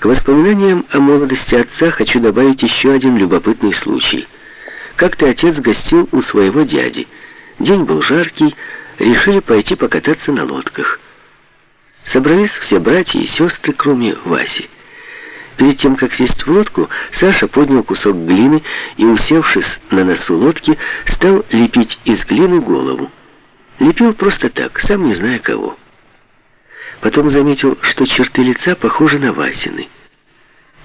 К воспоминаниям о молодости отца хочу добавить еще один любопытный случай. Как-то отец гостил у своего дяди. День был жаркий, решили пойти покататься на лодках. Собрались все братья и сестры, кроме Васи. Перед тем, как сесть в лодку, Саша поднял кусок глины и, усевшись на носу лодки, стал лепить из глины голову. Лепил просто так, сам не зная кого. Потом заметил, что черты лица похожи на Васины.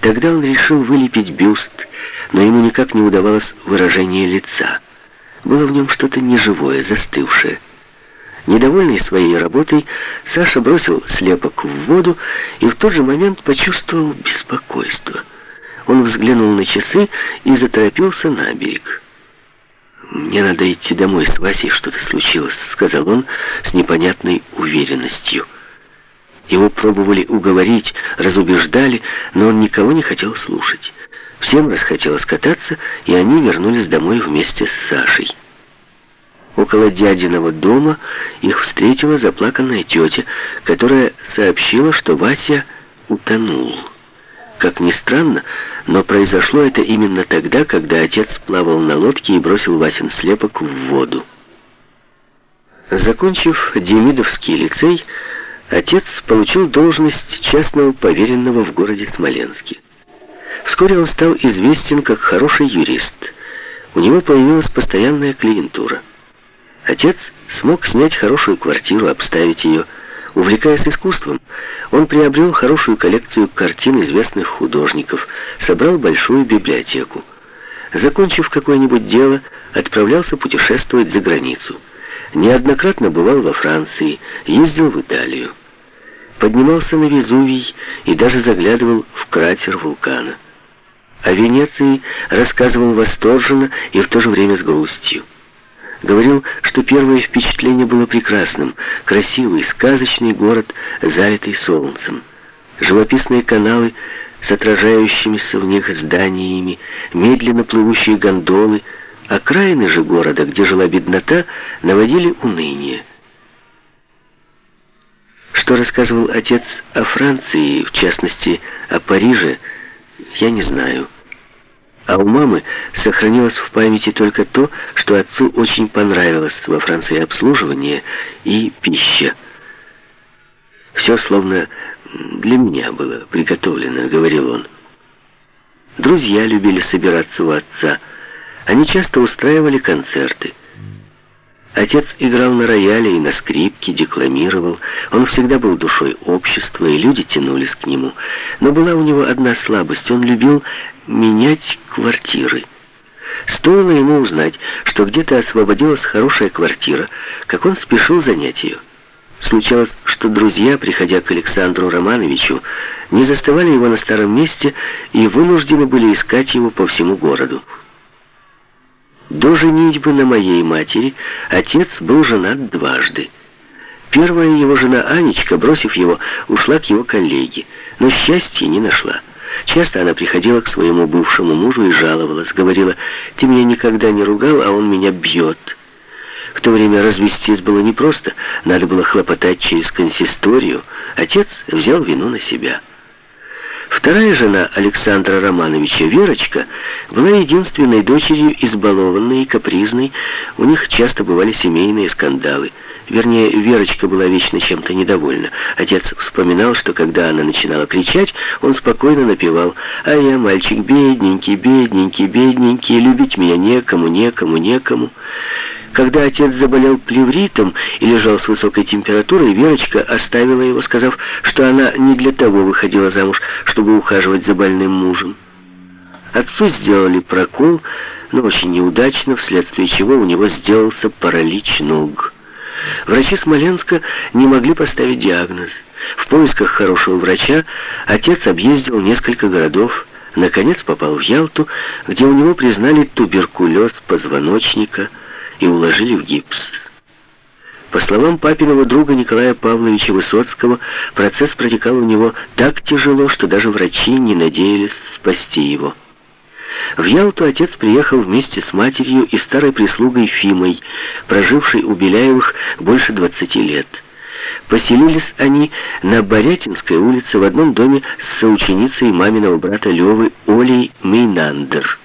Тогда он решил вылепить бюст, но ему никак не удавалось выражение лица. Было в нем что-то неживое, застывшее. Недовольный своей работой, Саша бросил слепок в воду и в тот же момент почувствовал беспокойство. Он взглянул на часы и заторопился на берег. «Мне надо идти домой, с Васей что-то случилось», — сказал он с непонятной уверенностью. Его пробовали уговорить, разубеждали, но он никого не хотел слушать. Всем расхотелось кататься, и они вернулись домой вместе с Сашей. Около дядиного дома их встретила заплаканная тетя, которая сообщила, что Вася утонул. Как ни странно, но произошло это именно тогда, когда отец плавал на лодке и бросил Васин слепок в воду. Закончив Демидовский лицей, отец получил должность частного поверенного в городе Смоленске. Вскоре он стал известен как хороший юрист. У него появилась постоянная клиентура. Отец смог снять хорошую квартиру, обставить ее. Увлекаясь искусством, он приобрел хорошую коллекцию картин известных художников, собрал большую библиотеку. Закончив какое-нибудь дело, отправлялся путешествовать за границу. Неоднократно бывал во Франции, ездил в Италию. Поднимался на Везувий и даже заглядывал в кратер вулкана. О Венеции рассказывал восторженно и в то же время с грустью. Говорил, что первое впечатление было прекрасным. Красивый, сказочный город, залитый солнцем. Живописные каналы с отражающимися в них зданиями, медленно плывущие гондолы, окраины же города, где жила беднота, наводили уныние. Что рассказывал отец о Франции, в частности, о Париже, я не знаю. А у мамы сохранилось в памяти только то, что отцу очень понравилось во Франции обслуживание и пища. «Все словно для меня было приготовлено», — говорил он. Друзья любили собираться у отца. Они часто устраивали концерты. Отец играл на рояле и на скрипке, декламировал. Он всегда был душой общества, и люди тянулись к нему. Но была у него одна слабость. Он любил менять квартиры. Стоило ему узнать, что где-то освободилась хорошая квартира, как он спешил занять ее. Случалось, что друзья, приходя к Александру Романовичу, не заставали его на старом месте и вынуждены были искать его по всему городу. До женитьбы на моей матери отец был женат дважды. Первая его жена Анечка, бросив его, ушла к его коллеге, но счастья не нашла. Часто она приходила к своему бывшему мужу и жаловалась, говорила, «Ты меня никогда не ругал, а он меня бьет». В то время развестись было непросто, надо было хлопотать через консисторию. Отец взял вину на себя. Вторая жена Александра Романовича, Верочка, была единственной дочерью, избалованной и капризной. У них часто бывали семейные скандалы. Вернее, Верочка была вечно чем-то недовольна. Отец вспоминал, что когда она начинала кричать, он спокойно напевал «А я мальчик бедненький, бедненький, бедненький, любить меня некому, некому, некому». Когда отец заболел плевритом и лежал с высокой температурой, Верочка оставила его, сказав, что она не для того выходила замуж, чтобы ухаживать за больным мужем. Отцу сделали прокол, но очень неудачно, вследствие чего у него сделался паралич ног. Врачи Смоленска не могли поставить диагноз. В поисках хорошего врача отец объездил несколько городов, наконец попал в Ялту, где у него признали туберкулез позвоночника – и уложили в гипс. По словам папиного друга Николая Павловича Высоцкого, процесс протекал у него так тяжело, что даже врачи не надеялись спасти его. В Ялту отец приехал вместе с матерью и старой прислугой Фимой, прожившей у Беляевых больше 20 лет. Поселились они на Борятинской улице в одном доме с соученицей маминого брата Левы Олей Мейнандер.